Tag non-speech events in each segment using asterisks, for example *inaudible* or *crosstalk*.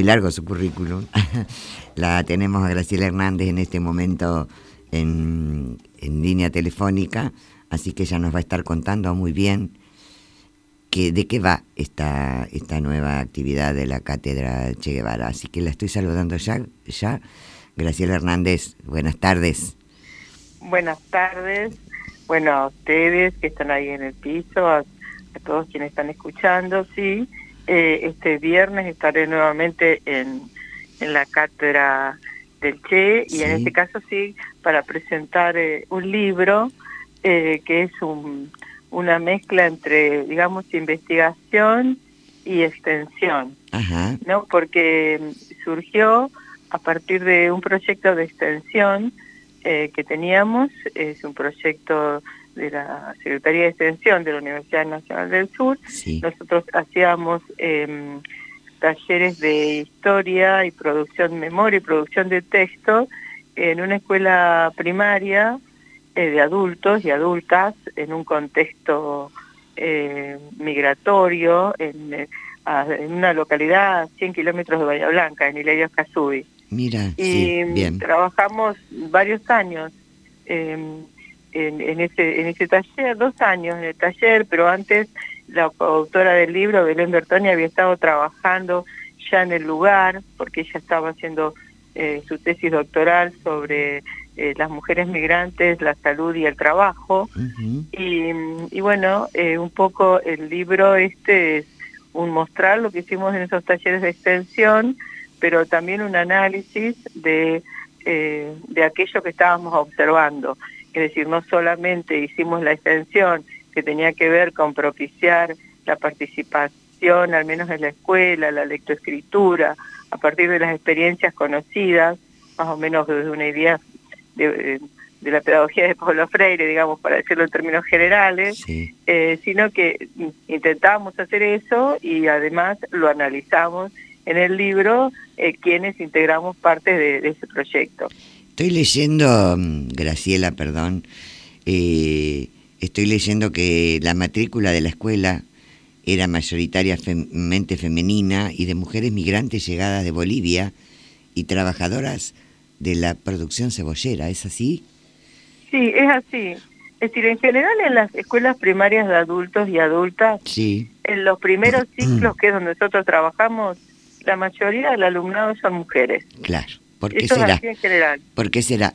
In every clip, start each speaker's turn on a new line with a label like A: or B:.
A: muy largo su currículum. *laughs* la tenemos a Graciela Hernández en este momento en, en línea telefónica, así que ella nos va a estar contando muy bien que, de qué va esta, esta nueva actividad de la Cátedra Che Guevara. Así que la estoy saludando ya. ya. Graciela Hernández, buenas tardes.
B: Buenas tardes. Bueno, a ustedes que están ahí en el piso, a, todos quienes están escuchando, sí. Eh, este viernes estaré nuevamente en, en la Cátedra del Che y en este caso sí para presentar eh, un libro eh, que es un una mezcla entre, digamos, investigación y extensión, ¿no? Porque surgió a partir de un proyecto de extensión eh, que teníamos, es un proyecto de la Secretaría de Extensión de la Universidad Nacional del Sur. Nosotros hacíamos em, talleres de historia y producción memoria y producción de texto en una escuela primaria eh, de adultos y adultas en un contexto eh, migratorio en, eh, en, una localidad a 100 kilómetros de Bahía Blanca, en Hilario Casubi.
A: Mira,
B: y bien. trabajamos varios años en, en, ese, en ese taller, dos años en el taller, pero antes la autora del libro, Belén Bertoni, había estado trabajando ya en el lugar, porque ella estaba haciendo su tesis doctoral sobre eh, las mujeres migrantes, la salud y el trabajo. y, bueno, eh, un poco el libro este es un mostrar lo que hicimos en esos talleres de extensión, pero también un análisis de, eh, de aquello que estábamos observando. Es decir, no solamente hicimos la extensión que tenía que ver con propiciar la participación, al menos en la escuela, la lectoescritura, a partir de las experiencias conocidas, más o menos desde una idea de, la pedagogía de Pablo Freire, digamos, para decirlo en términos generales, eh, sino que intentábamos hacer eso y además lo analizamos en el libro eh, quienes integramos parte de, ese proyecto.
A: Estoy leyendo, mm, Graciela, perdón, eh, estoy leyendo que la matrícula de la escuela era mayoritariamente femenina y de mujeres migrantes llegadas de Bolivia y trabajadoras de la producción cebollera, ¿es así?
B: Sí, es así. Es decir, en general en las escuelas primarias de adultos y adultas,
A: sí.
B: en los primeros *clears throat* ciclos que es donde nosotros trabajamos, la mayoría del alumnado son mujeres.
A: Claro. ¿Por qué será?
B: en general.
A: ¿Por qué será?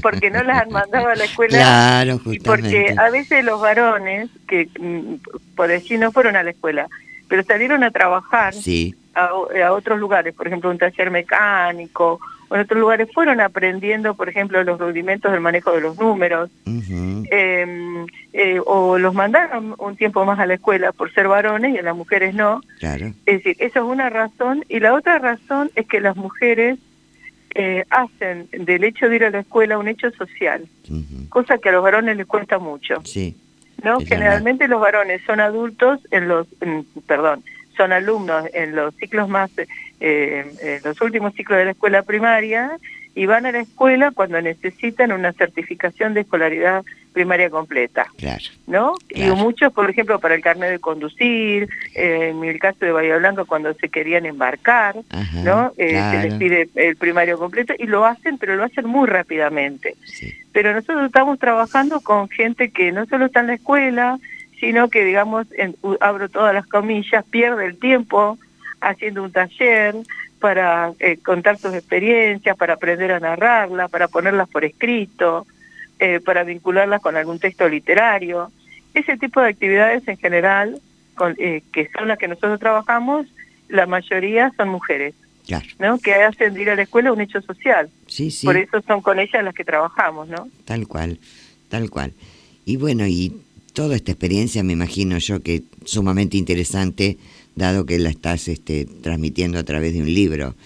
B: porque no las han *laughs* mandado a la escuela.
A: Claro, justamente.
B: Y porque a veces los varones, que mm, por decir no fueron a la escuela, pero salieron a trabajar
A: sí.
B: a, a, otros lugares, por ejemplo, un taller mecánico en otros lugares fueron aprendiendo, por ejemplo, los rudimentos del manejo de los números, em, eh, o los mandaron un tiempo más a la escuela por ser varones y a las mujeres no.
A: Claro.
B: Es decir, eso es una razón, y la otra razón es que las mujeres eh, hacen del hecho de ir a la escuela un hecho social, cosa que a los varones les cuesta mucho.
A: Sí.
B: ¿no? Generalmente los varones son adultos en los, perdón, son alumnos en los ciclos más eh, los últimos ciclos de la escuela primaria y van a la escuela cuando necesitan una certificación de escolaridad primaria completa.
A: Claro.
B: ¿No? Y muchos, por ejemplo, para el carnet de conducir, eh, en el caso de Bahía Blanca, cuando se querían embarcar, ¿no? Eh, se les pide el primario completo y lo hacen, pero lo hacen muy rápidamente. Pero nosotros estamos trabajando con gente que no solo está en la escuela, sino que, digamos, abro todas las comillas, pierde el tiempo haciendo un taller para eh, contar sus experiencias, para aprender a narrarlas, para ponerlas por escrito, eh, para vincularlas con algún texto literario. Ese tipo de actividades en general, con, eh, que son las que nosotros trabajamos, la mayoría son mujeres. ¿no? que hacen de ir a la escuela un hecho social.
A: Sí, sí.
B: Por eso son con ellas las que trabajamos, ¿no?
A: Tal cual, tal cual. Y bueno, y toda esta experiencia me imagino yo que sumamente interesante dado que la estás este, transmitiendo a través de un libro.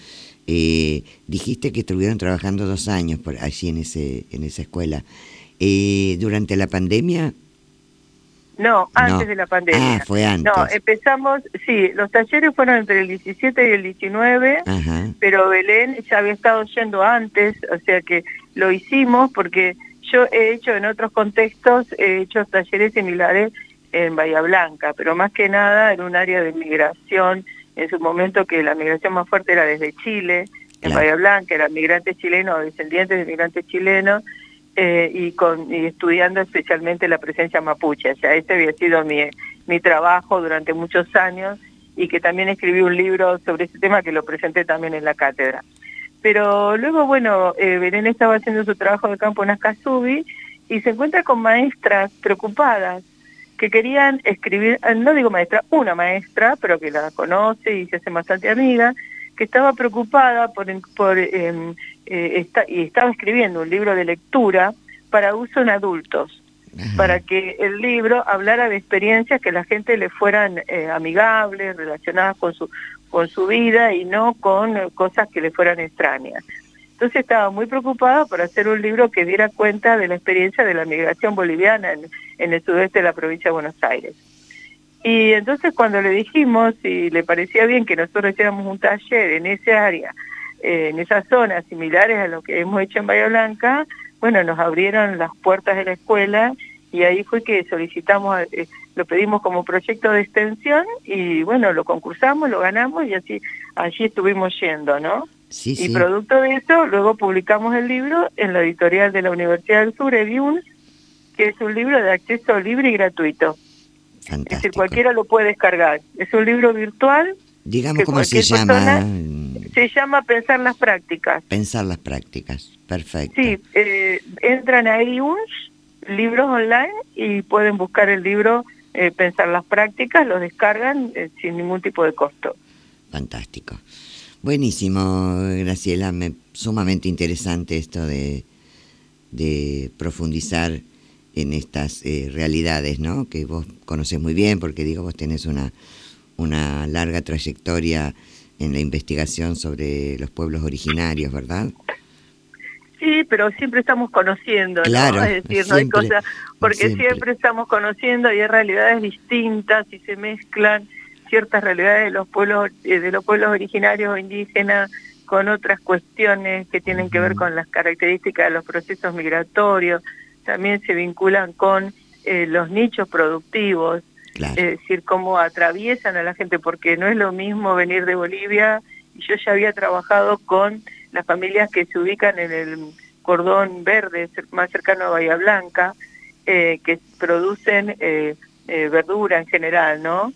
A: Eh, dijiste que estuvieron trabajando dos años por allí en ese en esa escuela. Eh, ¿Durante la pandemia?
B: No, antes de la pandemia.
A: Ah, fue antes.
B: No, empezamos, sí, los talleres fueron entre el 17 y el 19, pero Belén ya había estado yendo antes, o sea que lo hicimos porque yo he hecho en otros contextos, he hecho talleres similares en Bahía Blanca, pero más que nada en un área de migración en su momento que la migración más fuerte era desde Chile, en Bahía Blanca, eran migrantes chilenos, descendientes de migrantes chilenos, eh, y, con, y estudiando especialmente la presencia mapuche. O sea, ese había sido mi, mi trabajo durante muchos años y que también escribí un libro sobre ese tema que lo presenté también en la cátedra. Pero luego, bueno, eh, Belén estaba haciendo su trabajo de campo en Ascasubi y se encuentra con maestras preocupadas que querían escribir, eh, no digo maestra, una maestra, pero que la conoce y se hace bastante amiga, que estaba preocupada por, por em, eh, y estaba escribiendo un libro de lectura para uso en adultos, para que el libro hablara de experiencias que la gente le fueran eh, amigables, relacionadas con su, con su vida y no con cosas que le fueran extrañas. Entonces estaba muy preocupada por hacer un libro que diera cuenta de la experiencia de la migración boliviana en, en el sudeste de la provincia de Buenos Aires. Y entonces cuando le dijimos si le parecía bien que nosotros hiciéramos un taller en esa área, eh, en esas zonas similares a lo que hemos hecho en Bahía Blanca, bueno, nos abrieron las puertas de la escuela y ahí fue que solicitamos, eh, lo pedimos como proyecto de extensión y bueno, lo concursamos, lo ganamos y así allí estuvimos yendo, ¿no?
A: Sí,
B: y producto de eso, luego publicamos el libro en la editorial de la Universidad del Sur, Ediuns, que es un libro de acceso libre y gratuito. Es decir, cualquiera lo puede descargar. Es un libro virtual.
A: Digamos cómo se llama.
B: Se llama Pensar las Prácticas.
A: Pensar las Prácticas, perfecto.
B: Sí, eh, entran a iTunes, libros online, y pueden buscar el libro eh, Pensar las Prácticas, lo descargan eh, sin ningún tipo de costo.
A: Fantástico. Buenísimo, Graciela. Me, sumamente interesante esto de, de profundizar en estas eh, realidades, ¿no? Que vos conocés muy bien, porque digo, vos tenés una, una larga trayectoria en la investigación sobre los pueblos originarios, ¿verdad?
B: Sí, pero siempre estamos conociendo,
A: claro,
B: ¿no? Es decir, no hay cosas, porque siempre. estamos conociendo y hay realidades distintas y se mezclan ciertas realidades de los pueblos, eh, de los pueblos originarios o indígenas con otras cuestiones que tienen que ver con las características de los procesos migratorios también se vinculan con eh, los nichos productivos, es decir, cómo atraviesan a la gente, porque no es lo mismo venir de Bolivia, y yo ya había trabajado con las familias que se ubican en el cordón verde, más cercano a Bahía Blanca, eh, que producen eh, verdura en general, ¿no?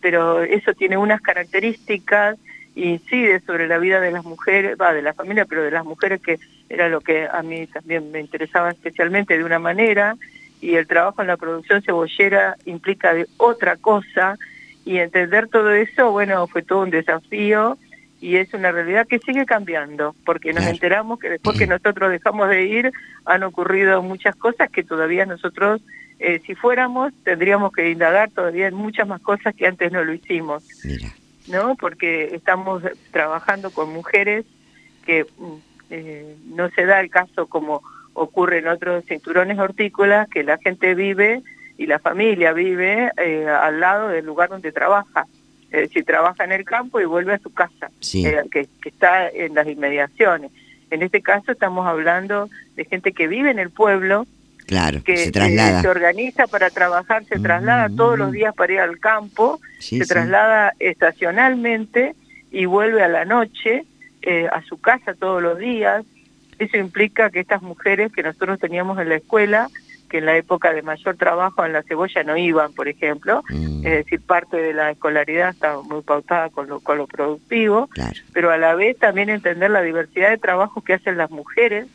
B: pero eso tiene unas características incide sobre la vida de las mujeres, va, de la familia, pero de las mujeres que era lo que a mí también me interesaba especialmente de una manera, y el trabajo en la producción cebollera implica de otra cosa, y entender todo eso, bueno, fue todo un desafío, y es una realidad que sigue cambiando, porque nos enteramos que después que nosotros dejamos de ir, han ocurrido muchas cosas que todavía nosotros, eh, si fuéramos, tendríamos que indagar todavía en muchas más cosas que antes no lo hicimos. ¿no? Porque estamos trabajando con mujeres que mm, eh, no se da el caso como ocurre en otros cinturones hortícolas, que la gente vive y la familia vive eh, al lado del lugar donde trabaja. Es decir, trabaja en el campo y vuelve a su casa, eh, que, que está en las inmediaciones. En este caso estamos hablando de gente que vive en el pueblo,
A: Claro,
B: que
A: se traslada.
B: se organiza para trabajar, se traslada todos los días para ir al campo, se traslada estacionalmente y vuelve a la noche eh, a su casa todos los días. Eso implica que estas mujeres que nosotros teníamos en la escuela, que en la época de mayor trabajo en la cebolla no iban, por ejemplo, mm. es decir, parte de la escolaridad está muy pautada con lo, con lo productivo, pero a la vez también entender la diversidad de trabajos que hacen las mujeres,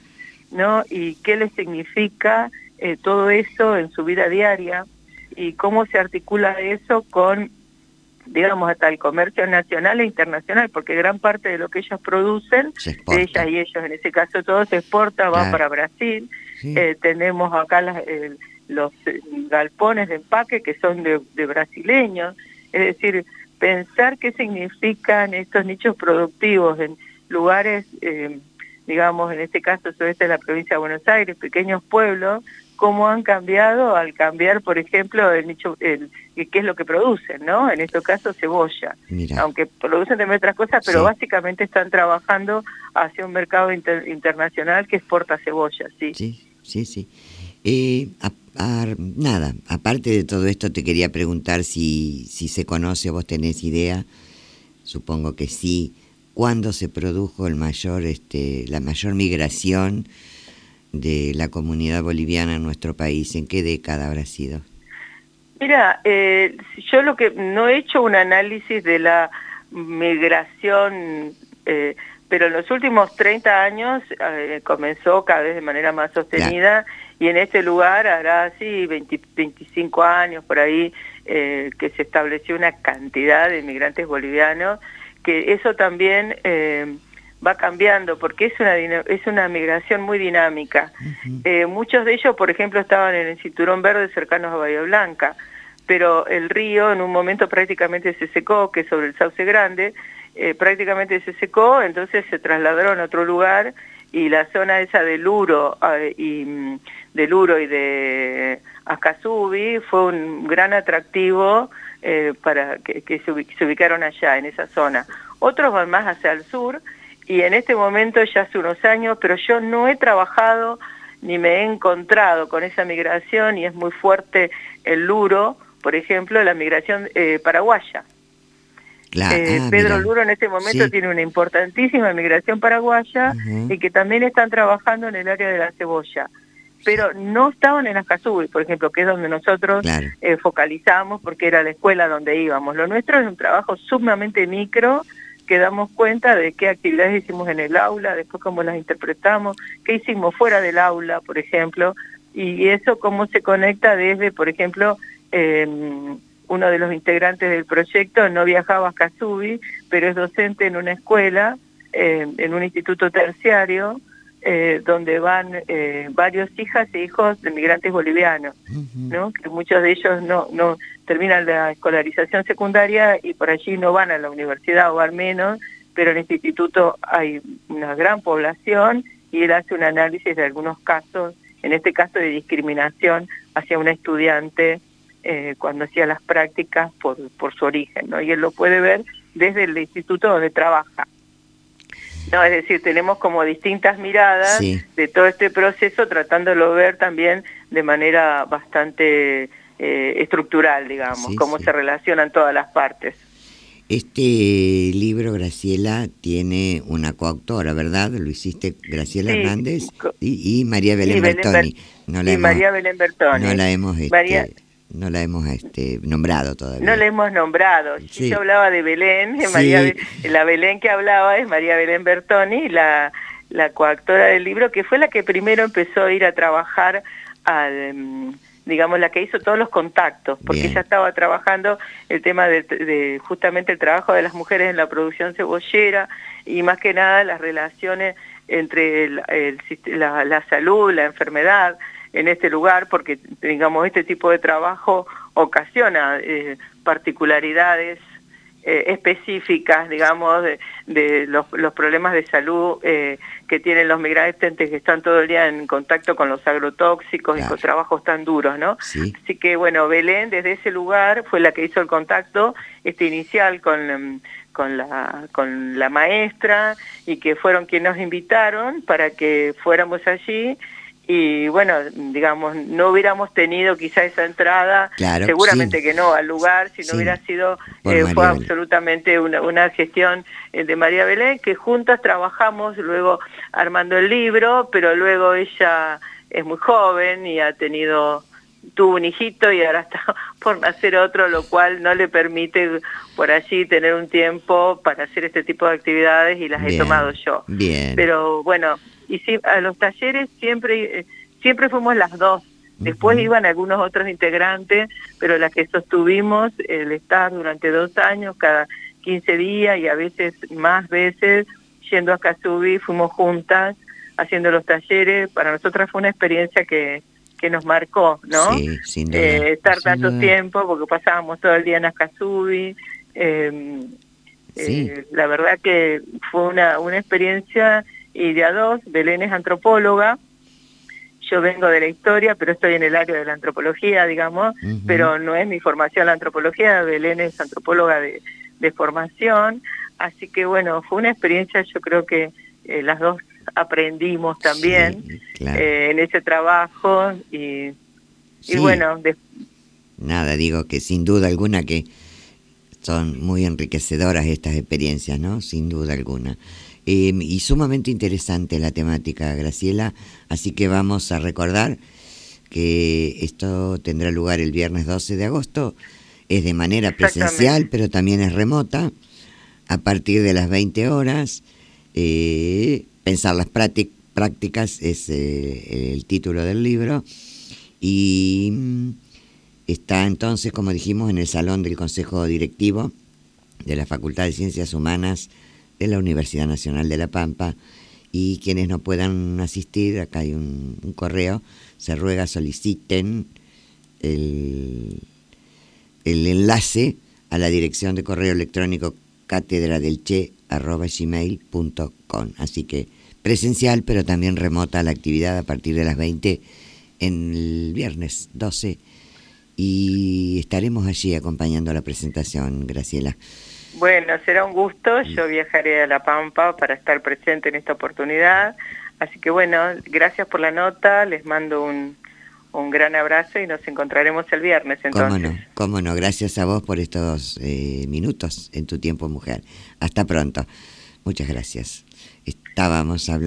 B: ¿no? Y qué les significa eh, todo eso en su vida diaria y cómo se articula eso con, digamos, hasta el comercio nacional e internacional, porque gran parte de lo que ellos producen, ellas y ellos, en ese caso todo se exporta, va para Brasil. Eh, tenemos acá los eh, galpones de empaque que son de, brasileños, es decir, pensar qué significan estos nichos productivos en lugares, digamos, en este caso sudeste de la provincia de Buenos Aires, pequeños pueblos, cómo han cambiado al cambiar, por ejemplo, el nicho, el, qué es lo que producen, ¿no? En este caso, cebolla. Aunque producen también otras cosas, pero básicamente están trabajando hacia un mercado internacional que exporta cebolla, sí.
A: Sí, sí, sí. Eh, nada, aparte de todo esto, te quería preguntar si, si se conoce, vos tenés idea supongo que sí. ¿Cuándo se produjo el mayor, este, la mayor migración de la comunidad boliviana en nuestro país? ¿En qué década habrá sido?
B: Mira, eh, yo lo que no he hecho un análisis de la migración, eh, pero en los últimos 30 años eh, comenzó cada vez de manera más sostenida y en este lugar hará así 25 años por ahí que se estableció una cantidad de inmigrantes bolivianos que eso también eh, va cambiando porque es una es una migración muy dinámica. Eh, muchos de ellos, por ejemplo, estaban en el cinturón verde cercanos a Bahía Blanca, pero el río en un momento prácticamente se secó, que es sobre el Sauce Grande, eh, prácticamente se secó, entonces se trasladaron a otro lugar y la zona esa de Luro y mm, de Luro y de Ascasubi fue un gran atractivo eh, para que, se, ubicaron allá, en esa zona. Otros van más hacia el sur y en este momento ya hace unos años, pero yo no he trabajado ni me he encontrado con esa migración y es muy fuerte el Luro, por ejemplo, la migración eh, paraguaya. Eh, ah, Pedro Luro en este momento tiene una importantísima migración paraguaya y que también están trabajando en el área de la cebolla pero no estaban en Ascasubi, por ejemplo, que es donde nosotros eh, focalizamos porque era la escuela donde íbamos. Lo nuestro es un trabajo sumamente micro que damos cuenta de qué actividades hicimos en el aula, después cómo las interpretamos, qué hicimos fuera del aula, por ejemplo, y eso cómo se conecta desde, por ejemplo, em, uno de los integrantes del proyecto no viajaba a Ascasubi, pero es docente en una escuela, em, en un instituto terciario, eh, donde van eh, varios hijas e hijos de migrantes bolivianos, ¿no? que muchos de ellos no, no terminan la escolarización secundaria y por allí no van a la universidad o al menos, pero en este instituto hay una gran población y él hace un análisis de algunos casos, en este caso de discriminación hacia un estudiante eh, cuando hacía las prácticas por, por su origen, ¿no? y él lo puede ver desde el instituto donde trabaja. No, es decir, tenemos como distintas miradas de todo este proceso, tratándolo ver también de manera bastante eh, estructural, digamos, cómo se relacionan todas las partes.
A: Este libro, Graciela, tiene una coautora, ¿verdad? Lo hiciste Graciela Hernández y, María Belén, Bertoni.
B: No la María Belén Bertoni.
A: No la hemos... Este, no la hemos este, nombrado todavía.
B: No la hemos nombrado. Yo hablaba de Belén, María, la Belén que hablaba es María Belén Bertoni, la, la coactora del libro, que fue la que primero empezó a ir a trabajar al digamos, la que hizo todos los contactos, porque ella estaba trabajando el tema de, justamente el trabajo de las mujeres en la producción cebollera y más que nada las relaciones entre la, la salud, la enfermedad, en este lugar porque, digamos, este tipo de trabajo ocasiona eh, particularidades eh, específicas, digamos, de, los, problemas de salud eh, que tienen los migrantes que están todo el día en contacto con los agrotóxicos y con trabajos tan duros, ¿no? Así que, bueno, Belén desde ese lugar fue la que hizo el contacto este inicial con, con, la, con la maestra y que fueron quienes nos invitaron para que fuéramos allí y bueno, digamos, no hubiéramos tenido quizá esa entrada, seguramente que no, al lugar, si no hubiera sido, eh, fue absolutamente una, una gestión eh, de María Belén, que juntas trabajamos luego armando el libro, pero luego ella es muy joven y ha tenido tuvo un hijito y ahora *laughs* está por nacer otro, lo cual no le permite por allí tener un tiempo para hacer este tipo de actividades y las he tomado yo.
A: Bien.
B: Pero bueno, y sí, a los talleres siempre, eh, siempre fuimos las dos. Después iban algunos otros integrantes, pero las que sostuvimos el estar durante dos años, cada 15 días y a veces más veces, yendo a Casubi, fuimos juntas haciendo los talleres. Para nosotras fue una experiencia que, que nos marcó, ¿no?
A: Sí, sin
B: eh, estar tanto tiempo, porque pasábamos todo el día en Acasubi. Em, eh, la verdad que fue una, una experiencia y de a dos, Belén es antropóloga, yo vengo de la historia, pero estoy en el área de la antropología, digamos, pero no es mi formación la antropología, Belén es antropóloga de, formación, así que bueno, fue una experiencia, yo creo que eh, las dos aprendimos también eh, en ese trabajo y, y bueno...
A: Nada, digo que sin duda alguna que son muy enriquecedoras estas experiencias, ¿no? Sin duda alguna. Em, y sumamente interesante la temática, Graciela, así que vamos a recordar que esto tendrá lugar el viernes 12 de agosto, es de manera presencial, pero también es remota, a partir de las 20 horas. Eh, pensar las prácticas es eh, el título del libro. Y mm, está entonces, como dijimos, en el salón del Consejo Directivo de la Facultad de Ciencias Humanas de la Universidad Nacional de La Pampa y quienes no puedan asistir, acá hay un, correo, se ruega soliciten el, el enlace a la dirección de correo electrónico cátedra del che gmail.com. Así que presencial, pero también remota la actividad a partir de las 20 en el viernes 12 y estaremos allí acompañando la presentación, Graciela.
B: Bueno, será un gusto, yo viajaré a La Pampa para estar presente en esta oportunidad, así que bueno, gracias por la nota, les mando un, un gran abrazo y nos encontraremos el viernes entonces.
A: Cómo no, cómo no, gracias a vos por estos eh, minutos en tu tiempo mujer. Hasta pronto. Muchas gracias. Estábamos hablando